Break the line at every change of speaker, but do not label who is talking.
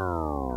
Oh.